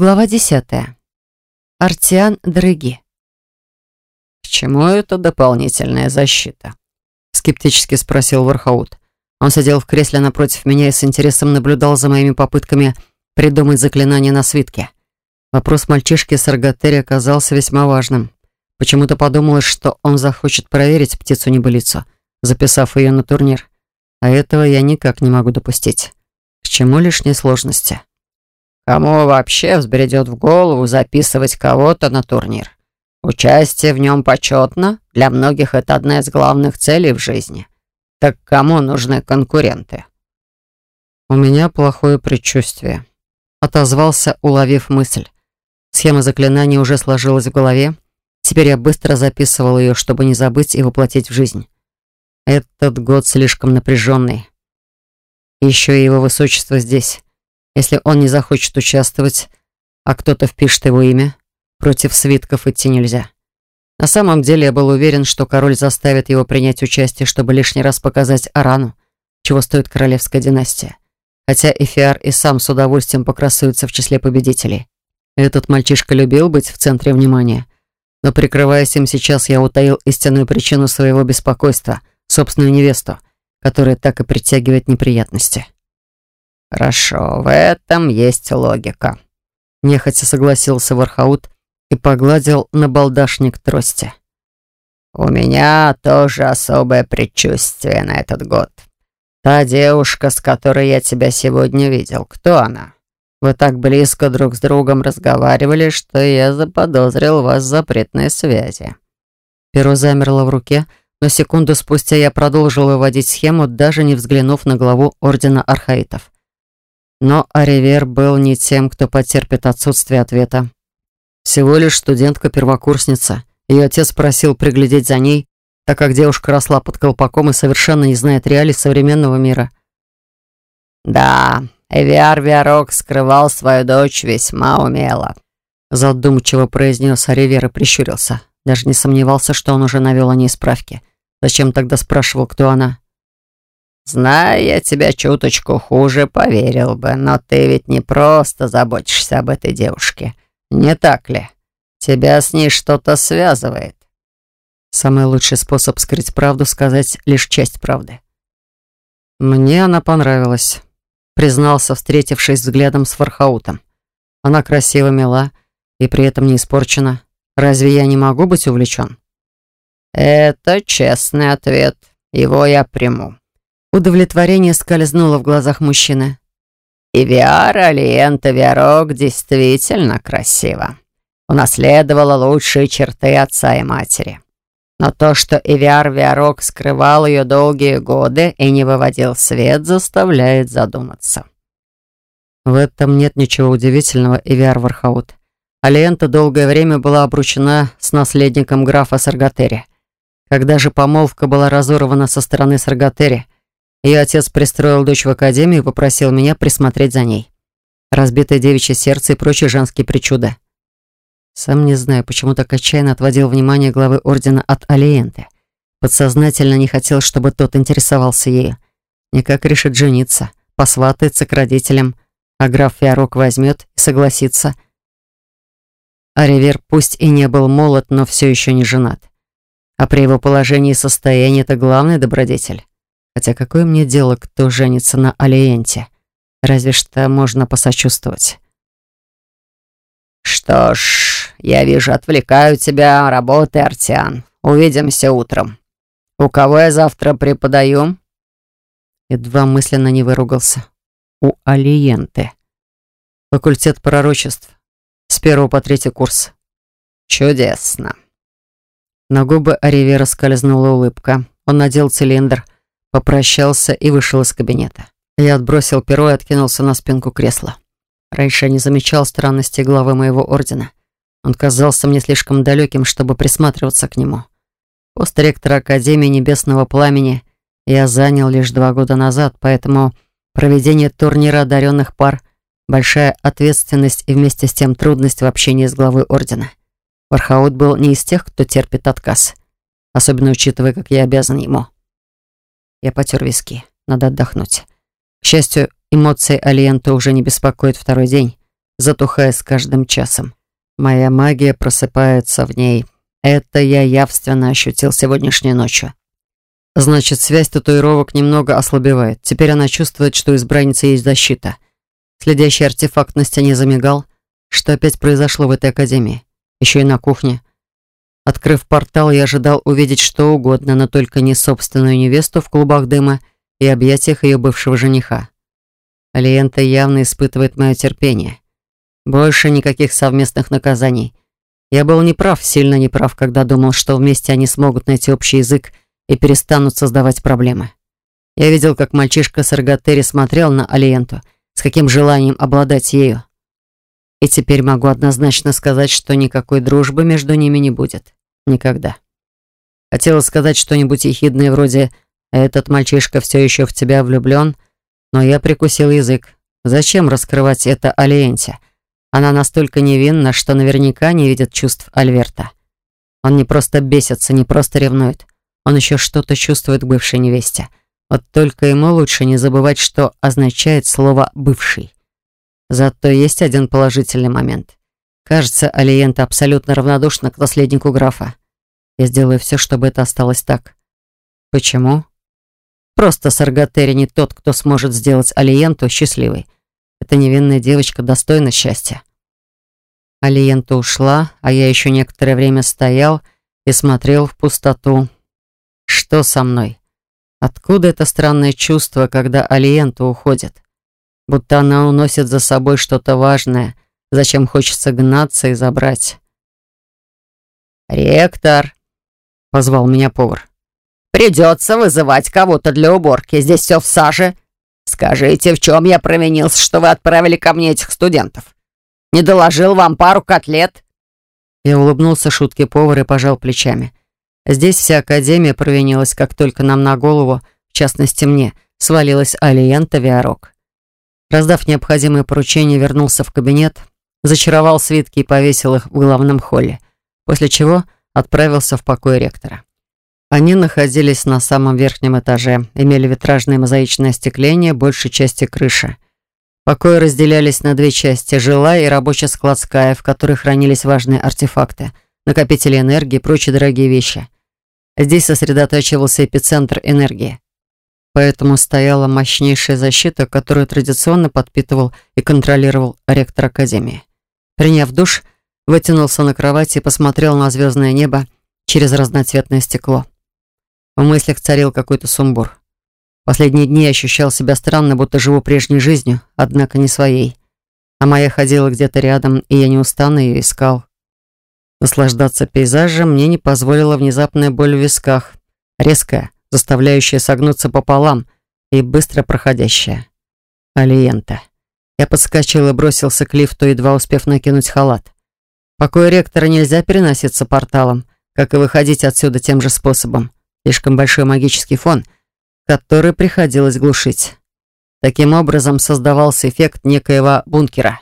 Глава десятая. Артиан Дрыги. «К чему эта дополнительная защита?» Скептически спросил Вархаут. Он сидел в кресле напротив меня и с интересом наблюдал за моими попытками придумать заклинание на свитке. Вопрос мальчишки с Арготери оказался весьма важным. Почему-то подумалось, что он захочет проверить птицу-небылицу, записав ее на турнир. А этого я никак не могу допустить. К чему лишние сложности? Кому вообще взбредет в голову записывать кого-то на турнир? Участие в нем почетно, для многих это одна из главных целей в жизни. Так кому нужны конкуренты? У меня плохое предчувствие. Отозвался, уловив мысль. Схема заклинания уже сложилась в голове. Теперь я быстро записывал ее, чтобы не забыть и воплотить в жизнь. Этот год слишком напряженный. Еще и его высочество здесь. Если он не захочет участвовать, а кто-то впишет его имя, против свитков идти нельзя. На самом деле я был уверен, что король заставит его принять участие, чтобы лишний раз показать Арану, чего стоит королевская династия. Хотя Эфиар и сам с удовольствием покрасуется в числе победителей. Этот мальчишка любил быть в центре внимания. Но прикрываясь им сейчас, я утаил истинную причину своего беспокойства, собственную невесту, которая так и притягивает неприятности. «Хорошо, в этом есть логика», — нехотя согласился Вархаут и погладил набалдашник трости. «У меня тоже особое предчувствие на этот год. Та девушка, с которой я тебя сегодня видел, кто она? Вы так близко друг с другом разговаривали, что я заподозрил вас в запретной связи». Перо замерло в руке, но секунду спустя я продолжил выводить схему, даже не взглянув на главу Ордена Архаитов. Но Аривер был не тем, кто потерпит отсутствие ответа. Всего лишь студентка-первокурсница. Ее отец просил приглядеть за ней, так как девушка росла под колпаком и совершенно не знает реалий современного мира. «Да, Эвиар Виарок скрывал свою дочь весьма умело», задумчиво произнес Аривер и прищурился. Даже не сомневался, что он уже навел о ней справки. Зачем тогда спрашивал, кто она? Зная я тебя чуточку хуже, поверил бы, но ты ведь не просто заботишься об этой девушке, не так ли? Тебя с ней что-то связывает. Самый лучший способ скрыть правду — сказать лишь часть правды. Мне она понравилась, признался, встретившись взглядом с Фархаутом. Она красиво мила и при этом не испорчена. Разве я не могу быть увлечен? Это честный ответ. Его я приму. Удовлетворение скользнуло в глазах мужчины. «И Виара Лиента Виарок действительно красиво. Унаследовала лучшие черты отца и матери. Но то, что Эвиар Виарок скрывал ее долгие годы и не выводил в свет, заставляет задуматься». В этом нет ничего удивительного, Эвиар Вархаут. Алиента долгое время была обручена с наследником графа Саргатери. Когда же помолвка была разорвана со стороны Саргатери – ее отец пристроил дочь в академию и попросил меня присмотреть за ней. Разбитое девичье сердце и прочие женские причуды. Сам не знаю, почему так отчаянно отводил внимание главы ордена от Алиенты. Подсознательно не хотел, чтобы тот интересовался ею. Никак решит жениться, посватается к родителям, а граф Фиарок возьмет и согласится. А Ривер пусть и не был молод, но все еще не женат. А при его положении и состоянии это главный добродетель. Хотя какое мне дело, кто женится на Алиенте? Разве что можно посочувствовать. Что ж, я вижу, отвлекаю тебя. Работай, Артиан. Увидимся утром. У кого я завтра преподаю? Едва мысленно не выругался. У Алиенты. Факультет пророчеств. С первого по третий курс. Чудесно. На губы Оливера скользнула улыбка. Он надел цилиндр — попрощался и вышел из кабинета. Я отбросил перо и откинулся на спинку кресла. Раньше я не замечал странности главы моего ордена. Он казался мне слишком далеким, чтобы присматриваться к нему. Пост ректора Академии Небесного Пламени я занял лишь два года назад, поэтому проведение турнира одаренных пар — большая ответственность и вместе с тем трудность в общении с главой ордена. Вархаут был не из тех, кто терпит отказ, особенно учитывая, как я обязан ему. Я потер виски. Надо отдохнуть. К счастью, эмоции Алиента уже не беспокоят второй день. затухая с каждым часом. Моя магия просыпается в ней. Это я явственно ощутил сегодняшней ночью. Значит, связь татуировок немного ослабевает. Теперь она чувствует, что у избранницы есть защита. Следящий артефакт на стене замигал. Что опять произошло в этой академии? Еще и на кухне. Открыв портал, я ожидал увидеть что угодно, но только не собственную невесту в клубах дыма и объятиях ее бывшего жениха. Алиента явно испытывает мое терпение. Больше никаких совместных наказаний. Я был неправ, сильно неправ, когда думал, что вместе они смогут найти общий язык и перестанут создавать проблемы. Я видел, как мальчишка с Арготери смотрел на Алиенту, с каким желанием обладать ею. И теперь могу однозначно сказать, что никакой дружбы между ними не будет. Никогда. Хотела сказать что-нибудь ехидное вроде «Этот мальчишка все еще в тебя влюблен», но я прикусил язык. Зачем раскрывать это Алиенте? Она настолько невинна, что наверняка не видит чувств Альверта. Он не просто бесится, не просто ревнует. Он еще что-то чувствует к бывшей невесте. Вот только ему лучше не забывать, что означает слово «бывший». Зато есть один положительный момент. Кажется, Алиента абсолютно равнодушна к наследнику графа. Я сделаю все, чтобы это осталось так. Почему? Просто Саргатери не тот, кто сможет сделать Алиенту счастливой. Эта невинная девочка достойна счастья. Алиента ушла, а я еще некоторое время стоял и смотрел в пустоту. Что со мной? Откуда это странное чувство, когда Алиента уходит? Будто она уносит за собой что-то важное, зачем хочется гнаться и забрать. «Ректор!» — позвал меня повар. Придется вызывать кого-то для уборки. Здесь все в саже. Скажите, в чем я провинился, что вы отправили ко мне этих студентов? Не доложил вам пару котлет?» Я улыбнулся шутке повара и пожал плечами. Здесь вся академия провинилась, как только нам на голову, в частности мне, свалилась Алиента Виарок. Раздав необходимые поручения, вернулся в кабинет, зачаровал свитки и повесил их в главном холле, после чего отправился в покой ректора. Они находились на самом верхнем этаже, имели витражное мозаичное остекление большей части крыши. Покои разделялись на две части – жилая и рабоче-складская, в которой хранились важные артефакты, накопители энергии и прочие дорогие вещи. Здесь сосредотачивался эпицентр энергии. Поэтому стояла мощнейшая защита, которую традиционно подпитывал и контролировал ректор Академии. Приняв душ, вытянулся на кровати и посмотрел на звездное небо через разноцветное стекло. В мыслях царил какой-то сумбур. Последние дни я ощущал себя странно, будто живу прежней жизнью, однако не своей. А моя ходила где-то рядом, и я неустанно ее искал. Наслаждаться пейзажем мне не позволила внезапная боль в висках, резкая, заставляющая согнуться пополам и быстро проходящая. Алиента. Я подскочил и бросился к лифту, едва успев накинуть халат. Покой ректора нельзя переноситься порталом, как и выходить отсюда тем же способом. Слишком большой магический фон, который приходилось глушить. Таким образом создавался эффект некоего бункера.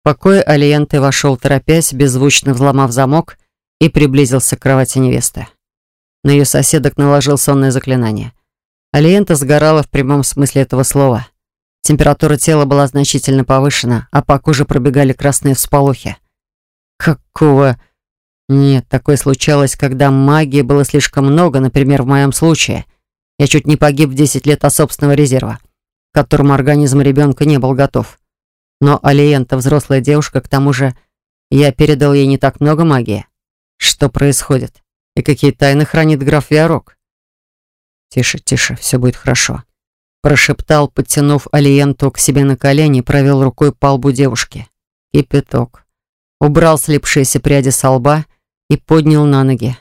В покое Алиенты вошел, торопясь, беззвучно взломав замок и приблизился к кровати невесты. На ее соседок наложил сонное заклинание. Алиента сгорала в прямом смысле этого слова. Температура тела была значительно повышена, а по коже пробегали красные всполохи. Какого... Нет, такое случалось, когда магии было слишком много, например, в моем случае. Я чуть не погиб в 10 лет от собственного резерва, к которому организм ребенка не был готов. Но Алиента взрослая девушка, к тому же я передал ей не так много магии. Что происходит? И какие тайны хранит граф Виарок? Тише, тише, все будет хорошо. Прошептал, подтянув Алиенту к себе на колени, провел рукой по лбу девушки. Кипяток. Убрал слипшиеся пряди со лба и поднял на ноги.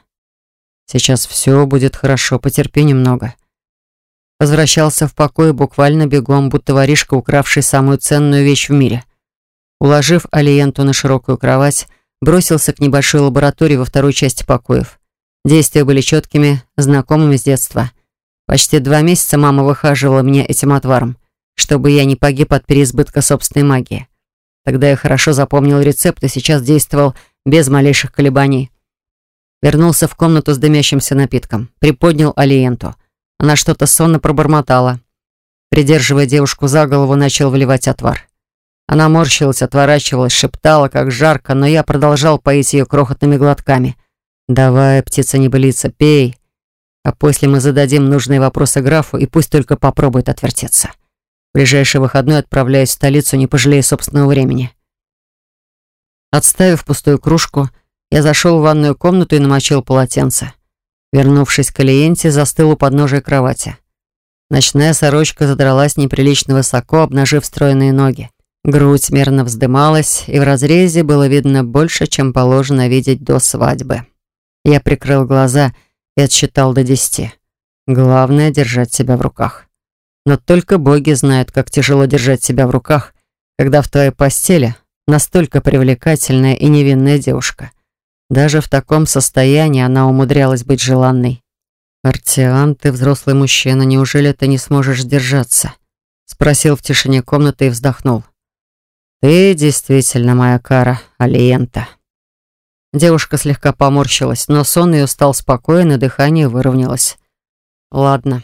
Сейчас все будет хорошо, потерпи немного. Возвращался в покой буквально бегом, будто воришка, укравший самую ценную вещь в мире. Уложив Алиенту на широкую кровать, бросился к небольшой лаборатории во второй части покоев. Действия были четкими, знакомыми с детства. Почти два месяца мама выхаживала меня этим отваром, чтобы я не погиб от переизбытка собственной магии. Тогда я хорошо запомнил рецепт и сейчас действовал без малейших колебаний. Вернулся в комнату с дымящимся напитком. Приподнял Алиенту. Она что-то сонно пробормотала. Придерживая девушку за голову, начал вливать отвар. Она морщилась, отворачивалась, шептала, как жарко, но я продолжал поить ее крохотными глотками. «Давай, птица-небылица, пей!» А после мы зададим нужные вопросы графу, и пусть только попробует отвертеться. В ближайший выходной отправляюсь в столицу, не пожалея собственного времени. Отставив пустую кружку, я зашел в ванную комнату и намочил полотенце. Вернувшись к клиенте, застыл у подножия кровати. Ночная сорочка задралась неприлично высоко, обнажив стройные ноги. Грудь мерно вздымалась, и в разрезе было видно больше, чем положено видеть до свадьбы. Я прикрыл глаза и отсчитал до десяти. Главное — держать себя в руках. Но только боги знают, как тяжело держать себя в руках, когда в твоей постели настолько привлекательная и невинная девушка. Даже в таком состоянии она умудрялась быть желанной. «Артиан, ты взрослый мужчина, неужели ты не сможешь сдержаться?» Спросил в тишине комнаты и вздохнул. «Ты действительно моя кара, Алиента». Девушка слегка поморщилась, но сон ее стал спокоен, и дыхание выровнялось. «Ладно,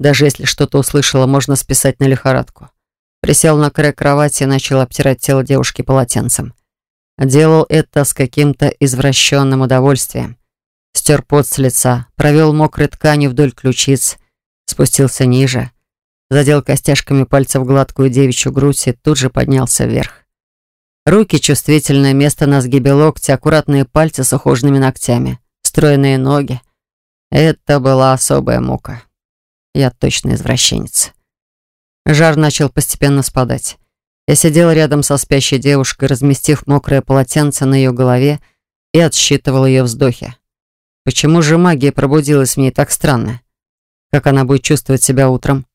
даже если что-то услышала, можно списать на лихорадку». Присел на край кровати и начал обтирать тело девушки полотенцем. Делал это с каким-то извращенным удовольствием. Стер пот с лица, провел мокрой тканью вдоль ключиц, спустился ниже, задел костяшками пальцев гладкую девичью грудь и тут же поднялся вверх. Руки, чувствительное место на сгибе локтя, аккуратные пальцы с ухоженными ногтями, стройные ноги. Это была особая мука. Я точно извращенец. Жар начал постепенно спадать. Я сидел рядом со спящей девушкой, разместив мокрое полотенце на ее голове и отсчитывал ее вздохи. Почему же магия пробудилась в ней так странно? Как она будет чувствовать себя утром?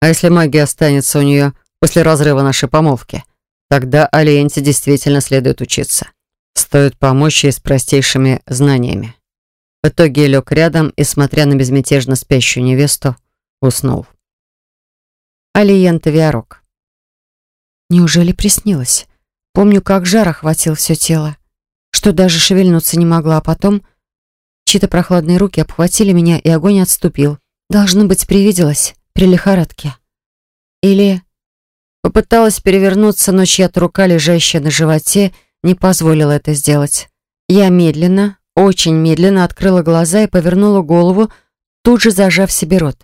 А если магия останется у нее после разрыва нашей помолвки? Тогда Алиенте действительно следует учиться. Стоит помочь ей с простейшими знаниями. В итоге лег рядом и, смотря на безмятежно спящую невесту, уснул. Алиента Виарок. Неужели приснилось? Помню, как жар охватил все тело, что даже шевельнуться не могла, а потом чьи-то прохладные руки обхватили меня, и огонь отступил. Должно быть, привиделось при лихорадке. Или попыталась перевернуться, но чья-то рука, лежащая на животе, не позволила это сделать. Я медленно, очень медленно открыла глаза и повернула голову, тут же зажав себе рот,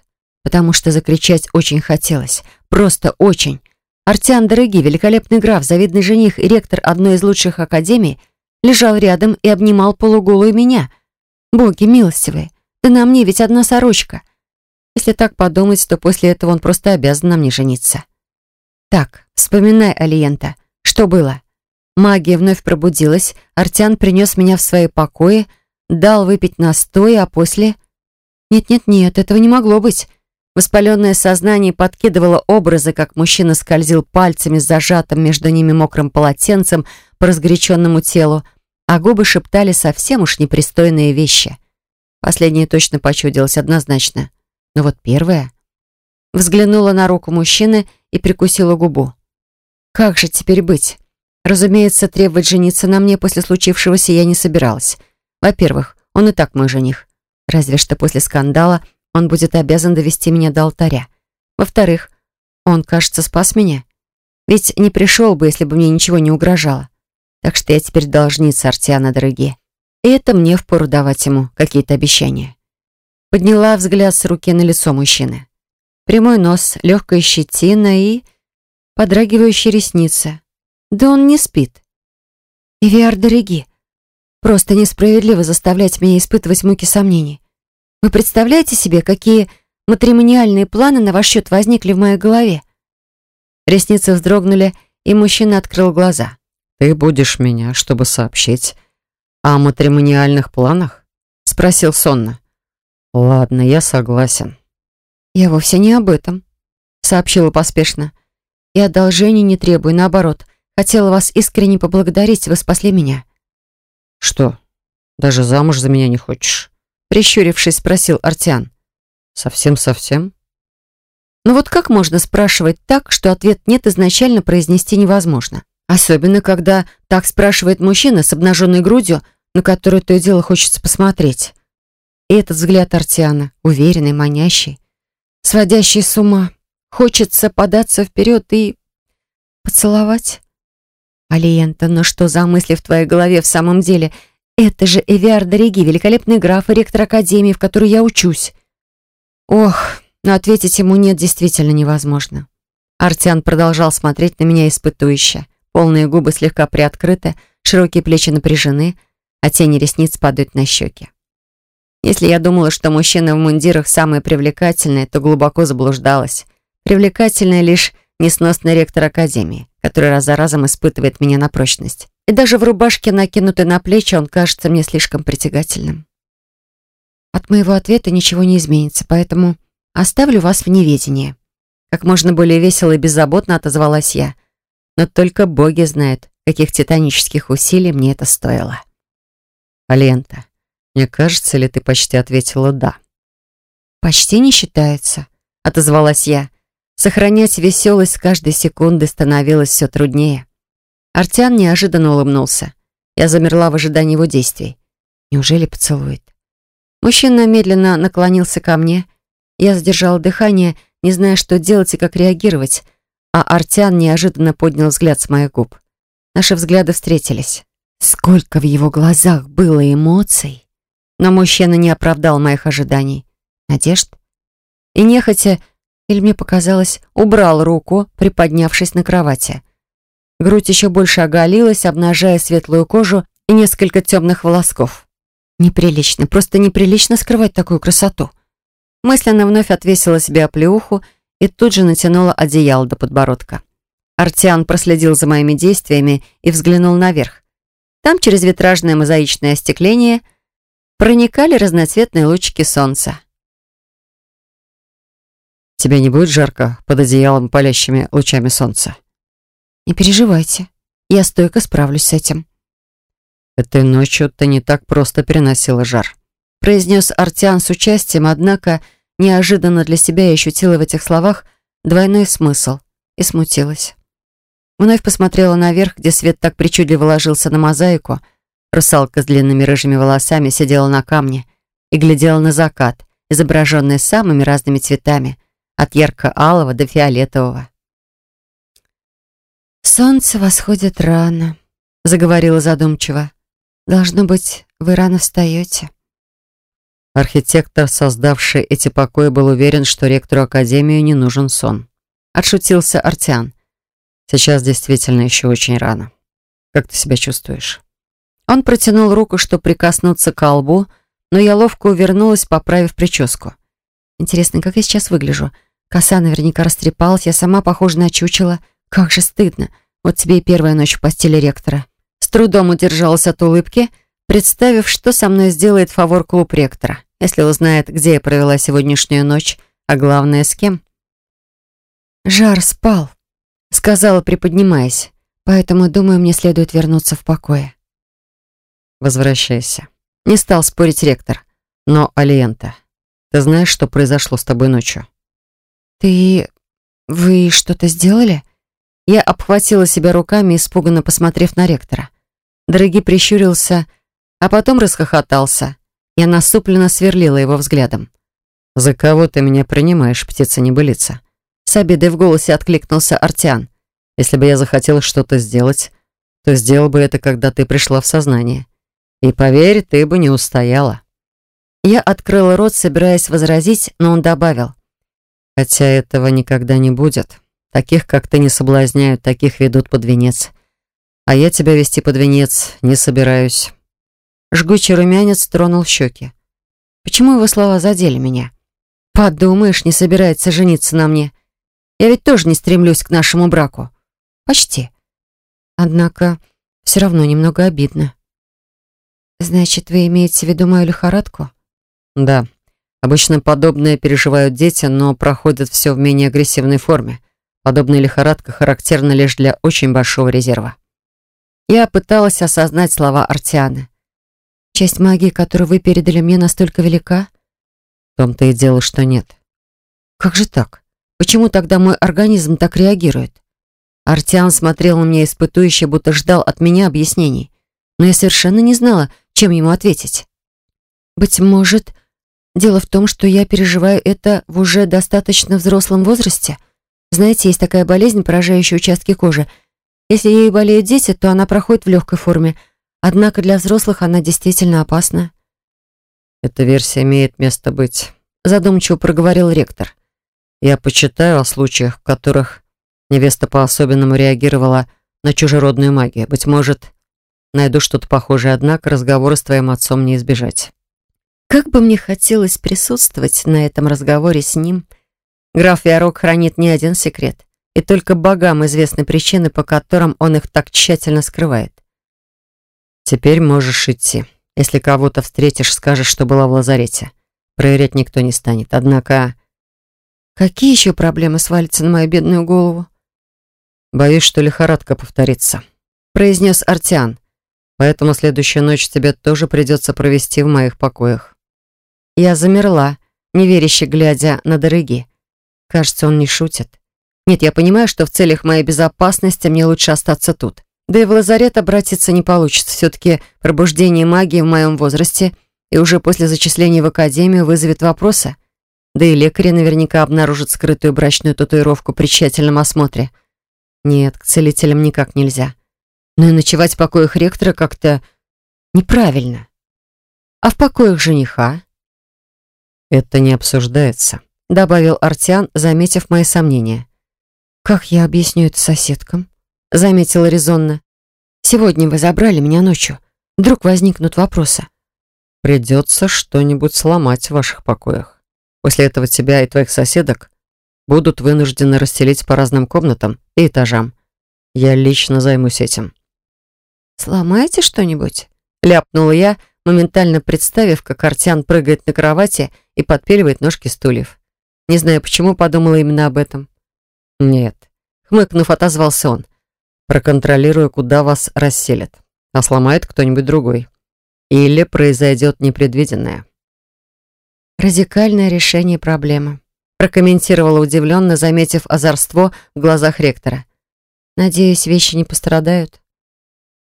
потому что закричать очень хотелось, просто очень. Артиан Дороги, великолепный граф, завидный жених и ректор одной из лучших академий, лежал рядом и обнимал полуголую меня. Боги милостивые, да на мне ведь одна сорочка. Если так подумать, то после этого он просто обязан на мне жениться. Так, вспоминай, Алиента, что было? Магия вновь пробудилась, Артиан принес меня в свои покои, дал выпить настой, а после... Нет-нет-нет, этого не могло быть. Воспаленное сознание подкидывало образы, как мужчина скользил пальцами с зажатым между ними мокрым полотенцем по разгоряченному телу, а губы шептали совсем уж непристойные вещи. Последнее точно почудилось однозначно. Но вот первое... Взглянула на руку мужчины и прикусила губу. Как же теперь быть? Разумеется, требовать жениться на мне после случившегося я не собиралась. Во-первых, он и так мой жених. Разве что после скандала он будет обязан довести меня до алтаря. Во-вторых, он, кажется, спас меня. Ведь не пришел бы, если бы мне ничего не угрожало. Так что я теперь должница Артиана, дорогие. И это мне впору давать ему какие-то обещания. Подняла взгляд с руки на лицо мужчины. Прямой нос, легкая щетина и... подрагивающие ресницы. Да он не спит. Ивиар, дорогие, просто несправедливо заставлять меня испытывать муки сомнений. Вы представляете себе, какие матримониальные планы на ваш счет возникли в моей голове?» Ресницы вздрогнули, и мужчина открыл глаза. «Ты будешь меня, чтобы сообщить о матримониальных планах?» Спросил сонно. «Ладно, я согласен». «Я вовсе не об этом», — сообщила поспешно. «И одолжений не требую, наоборот. Хотела вас искренне поблагодарить, вы спасли меня». «Что, даже замуж за меня не хочешь?» Прищурившись, спросил Артян. «Совсем-совсем?» Ну вот как можно спрашивать так, что ответ «нет» изначально произнести невозможно? Особенно, когда так спрашивает мужчина с обнаженной грудью, на которую то и дело хочется посмотреть. И этот взгляд Артиана, уверенный, манящий, сводящий с ума. Хочется податься вперед и... Поцеловать? Алиента, но что за мысли в твоей голове в самом деле? Это же Эвиар Дориги, великолепный граф и ректор Академии, в которой я учусь. Ох, но ответить ему нет действительно невозможно. Артиан продолжал смотреть на меня испытующе. Полные губы слегка приоткрыты, широкие плечи напряжены, а тени ресниц падают на щеки. Если я думала, что мужчины в мундирах самые привлекательные, то глубоко заблуждалась. Привлекательный лишь несносный ректор Академии, который раз за разом испытывает меня на прочность. И даже в рубашке, накинутой на плечи, он кажется мне слишком притягательным. От моего ответа ничего не изменится, поэтому оставлю вас в неведении. Как можно более весело и беззаботно отозвалась я. Но только боги знают, каких титанических усилий мне это стоило. Алента, мне кажется, ли ты почти ответила «да»? «Почти не считается», — отозвалась я. Сохранять веселость с каждой секунды становилось все труднее. Артян неожиданно улыбнулся. Я замерла в ожидании его действий. Неужели поцелует? Мужчина медленно наклонился ко мне. Я задержала дыхание не зная, что делать и как реагировать, а Артян неожиданно поднял взгляд с моих губ. Наши взгляды встретились. Сколько в его глазах было эмоций! Но мужчина не оправдал моих ожиданий. Надежд? И нехотя, или мне показалось, убрал руку, приподнявшись на кровати. Грудь еще больше оголилась, обнажая светлую кожу и несколько темных волосков. Неприлично, просто неприлично скрывать такую красоту. Мысленно вновь отвесила себе оплеуху и тут же натянула одеяло до подбородка. Артиан проследил за моими действиями и взглянул наверх. Там через витражное мозаичное остекление проникали разноцветные лучики солнца. «Тебе не будет жарко под одеялом палящими лучами солнца?» «Не переживайте, я стойко справлюсь с этим». «Этой ночью ты не так просто переносила жар», произнес Артиан с участием, однако неожиданно для себя я ощутила в этих словах двойной смысл и смутилась. Вновь посмотрела наверх, где свет так причудливо ложился на мозаику. Русалка с длинными рыжими волосами сидела на камне и глядела на закат, изображенный самыми разными цветами, от ярко-алого до фиолетового. «Солнце восходит рано», — заговорила задумчиво. «Должно быть, вы рано встаете». Архитектор, создавший эти покои, был уверен, что ректору Академии не нужен сон. Отшутился Артиан. Сейчас действительно еще очень рано. Как ты себя чувствуешь? Он протянул руку, чтобы прикоснуться к лбу, но я ловко увернулась, поправив прическу. Интересно, как я сейчас выгляжу? Коса наверняка растрепалась, я сама похожа на. Как же стыдно. Вот тебе и первая ночь в постели ректора. С трудом удержалась от улыбки — представив, что со мной сделает фавор-клуб ректора, если узнает, где я провела сегодняшнюю ночь, а главное, с кем. «Жар спал», — сказала, приподнимаясь, «поэтому, думаю, мне следует вернуться в покое». «Возвращайся». Не стал спорить ректор. «Но, Алиента, ты знаешь, что произошло с тобой ночью?» «Ты... вы что-то сделали?» Я обхватила себя руками, испуганно посмотрев на ректора. Дорогий прищурился, — а потом расхохотался. Я насупленно сверлила его взглядом. «За кого ты меня принимаешь, птица-небылица?» С обидой в голосе откликнулся Артиан. «Если бы я захотел что-то сделать, то сделал бы это, когда ты пришла в сознание. И поверь, ты бы не устояла». Я открыла рот, собираясь возразить, но он добавил. «Хотя этого никогда не будет. Таких, как ты, не соблазняют, таких ведут под венец. А я тебя вести под венец не собираюсь». Жгучий румянец тронул щеки. Почему его слова задели меня? Подумаешь, не собирается жениться на мне. Я ведь тоже не стремлюсь к нашему браку. Почти. Однако все равно немного обидно. Значит, вы имеете в виду мою лихорадку? Да. Обычно подобное переживают дети, но проходят все в менее агрессивной форме. Подобная лихорадка характерна лишь для очень большого резерва. Я пыталась осознать слова Артианы. Часть магии, которую вы передали мне, настолько велика? В том-то и дело, что нет. Как же так? Почему тогда мой организм так реагирует? Артиан смотрел на меня испытующе, будто ждал от меня объяснений. Но я совершенно не знала, чем ему ответить. Быть может, дело в том, что я переживаю это в уже достаточно взрослом возрасте? Знаете, есть такая болезнь, поражающая участки кожи. Если ей болеют дети, то она проходит в легкой форме. Однако для взрослых она действительно опасна. «Эта версия имеет место быть», — задумчиво проговорил ректор. «Я почитаю о случаях, в которых невеста по-особенному реагировала на чужеродную магию. Быть может, найду что-то похожее, однако разговора с твоим отцом не избежать». Как бы мне хотелось присутствовать на этом разговоре с ним. Граф Виарок хранит не один секрет, и только богам известны причины, по которым он их так тщательно скрывает. «Теперь можешь идти. Если кого-то встретишь, скажешь, что была в лазарете. Проверять никто не станет. Однако...» «Какие еще проблемы свалятся на мою бедную голову?» «Боюсь, что лихорадка повторится», — произнес Артиан. «Поэтому следующую ночь тебе тоже придется провести в моих покоях». Я замерла, неверяще глядя на дороги. Кажется, он не шутит. Нет, я понимаю, что в целях моей безопасности мне лучше остаться тут. Да и в лазарет обратиться не получится. Все-таки пробуждение магии в моем возрасте и уже после зачисления в академию вызовет вопросы. Да и лекари наверняка обнаружат скрытую брачную татуировку при тщательном осмотре. Нет, к целителям никак нельзя. Но и ночевать в покоях ректора как-то неправильно. А в покоях жениха? «Это не обсуждается», — добавил Артиан, заметив мои сомнения. «Как я объясню это соседкам?» — заметила резонно. «Сегодня вы забрали меня ночью. Вдруг возникнут вопросы». «Придется что-нибудь сломать в ваших покоях. После этого тебя и твоих соседок будут вынуждены расселить по разным комнатам и этажам. Я лично займусь этим». «Сломаете что-нибудь?» — ляпнула я, моментально представив, как Артян прыгает на кровати и подпиливает ножки стульев. Не знаю, почему подумала именно об этом. «Нет», — хмыкнув, отозвался он. «Проконтролирую, куда вас расселят. А сломает кто-нибудь другой. Или произойдет непредвиденное». «Радикальное решение проблемы», — прокомментировала удивленно, заметив озорство в глазах ректора. «Надеюсь, вещи не пострадают?»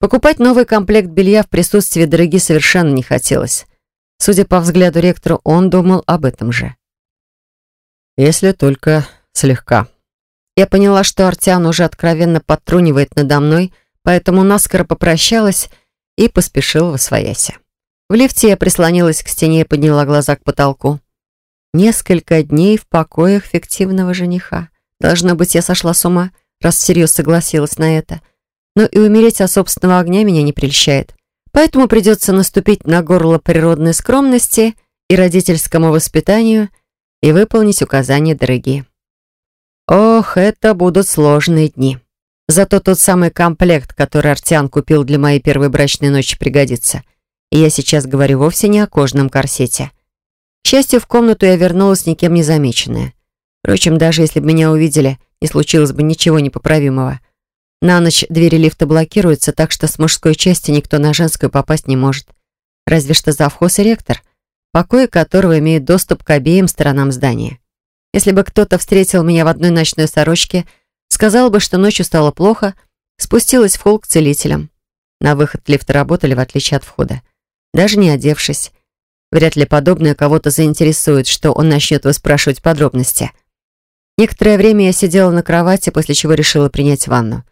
Покупать новый комплект белья в присутствии дороги совершенно не хотелось. Судя по взгляду ректора, он думал об этом же. «Если только слегка». Я поняла, что Артиан уже откровенно подтрунивает надо мной, поэтому наскоро попрощалась и поспешила в освояси. В лифте я прислонилась к стене и подняла глаза к потолку. Несколько дней в покоях фиктивного жениха. Должно быть, я сошла с ума, раз всерьез согласилась на это — но и умереть от собственного огня меня не прельщает. Поэтому придется наступить на горло природной скромности и родительскому воспитанию и выполнить указания дорогие. Ох, это будут сложные дни. Зато тот самый комплект, который Артиан купил для моей первой брачной ночи, пригодится. И я сейчас говорю вовсе не о кожаном корсете. К счастью, в комнату я вернулась никем не замеченная. Впрочем, даже если бы меня увидели, не случилось бы ничего непоправимого. На ночь двери лифта блокируются, так что с мужской части никто на женскую попасть не может. Разве что завхоз и ректор, покои которого имеют доступ к обеим сторонам здания. Если бы кто-то встретил меня в одной ночной сорочке, сказал бы, что ночью стало плохо, спустилась в холл к целителям. На выход лифта работали, в отличие от входа. Даже не одевшись. Вряд ли подобное кого-то заинтересует, что он начнет выспрашивать подробности. Некоторое время я сидела на кровати, после чего решила принять ванну.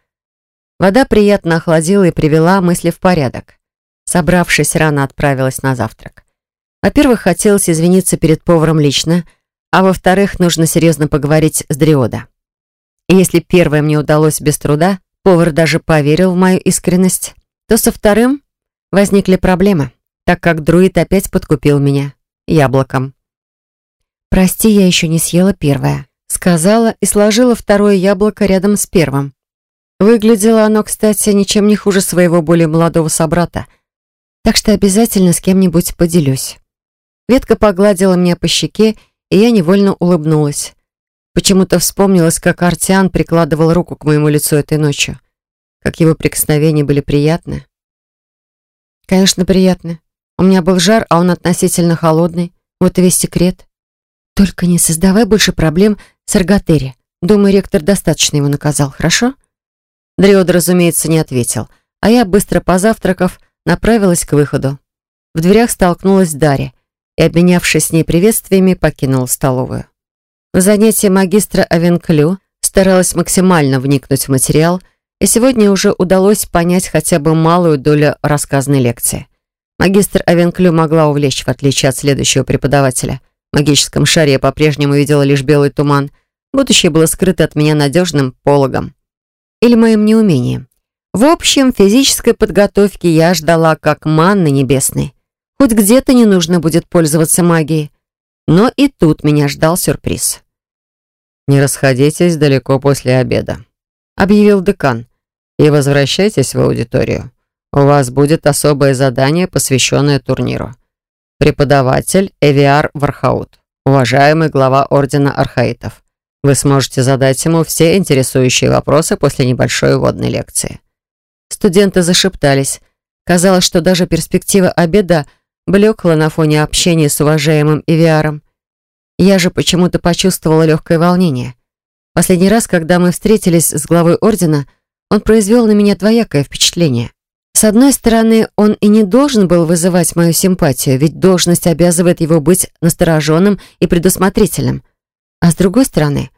Вода приятно охладила и привела мысли в порядок. Собравшись, рано отправилась на завтрак. Во-первых, хотелось извиниться перед поваром лично, а во-вторых, нужно серьезно поговорить с Дриода. И если первое мне удалось без труда, повар даже поверил в мою искренность, то со вторым возникли проблемы, так как друид опять подкупил меня яблоком. «Прости, я еще не съела первое», — сказала и сложила второе яблоко рядом с первым. Выглядело оно, кстати, ничем не хуже своего более молодого собрата. Так что обязательно с кем-нибудь поделюсь. Ветка погладила меня по щеке, и я невольно улыбнулась. Почему-то вспомнилось, как Артиан прикладывал руку к моему лицу этой ночью. Как его прикосновения были приятны. Конечно, приятны. У меня был жар, а он относительно холодный. Вот и весь секрет. Только не создавай больше проблем с Арготери. Думаю, ректор достаточно его наказал, хорошо? Дриод, разумеется, не ответил, а я, быстро позавтракав, направилась к выходу. В дверях столкнулась Дарья и, обменявшись с ней приветствиями, покинула столовую. В занятии магистра Авенклю старалась максимально вникнуть в материал, и сегодня уже удалось понять хотя бы малую долю рассказанной лекции. Магистр Авенклю могла увлечь, в отличие от следующего преподавателя. В магическом шаре я по-прежнему видела лишь белый туман. Будущее было скрыто от меня надежным пологом. Или моим неумением. В общем, физической подготовки я ждала как манны небесной. Хоть где-то не нужно будет пользоваться магией. Но и тут меня ждал сюрприз. «Не расходитесь далеко после обеда», — объявил декан. «И возвращайтесь в аудиторию. У вас будет особое задание, посвященное турниру. Преподаватель Эвиар Вархаут, уважаемый глава Ордена Архаитов. Вы сможете задать ему все интересующие вопросы после небольшой вводной лекции». Студенты зашептались. Казалось, что даже перспектива обеда блекла на фоне общения с уважаемым Эвиаром. Я же почему-то почувствовала легкое волнение. Последний раз, когда мы встретились с главой ордена, он произвел на меня двоякое впечатление. С одной стороны, он и не должен был вызывать мою симпатию, ведь должность обязывает его быть настороженным и предусмотрительным. А с другой стороны,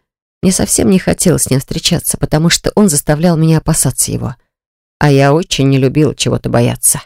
мне совсем не хотелось с ним встречаться, потому что он заставлял меня опасаться его. А я очень не любил чего-то бояться.